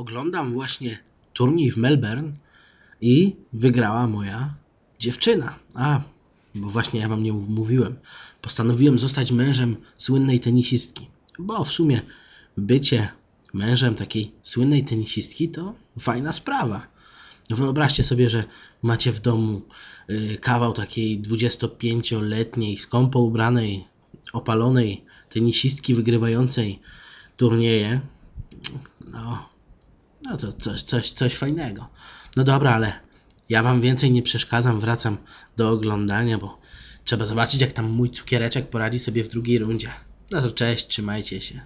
oglądam właśnie turniej w Melbourne i wygrała moja dziewczyna. A, bo właśnie ja wam nie mówiłem. Postanowiłem zostać mężem słynnej tenisistki. Bo w sumie bycie mężem takiej słynnej tenisistki to fajna sprawa. Wyobraźcie sobie, że macie w domu y, kawał takiej 25-letniej, skąpo ubranej, opalonej tenisistki wygrywającej turnieje. No, no to coś, coś, coś fajnego. No dobra, ale ja wam więcej nie przeszkadzam, wracam do oglądania, bo trzeba zobaczyć, jak tam mój cukiereczek poradzi sobie w drugiej rundzie. No to cześć, trzymajcie się.